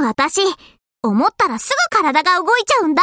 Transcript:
私、思ったらすぐ体が動いちゃうんだ。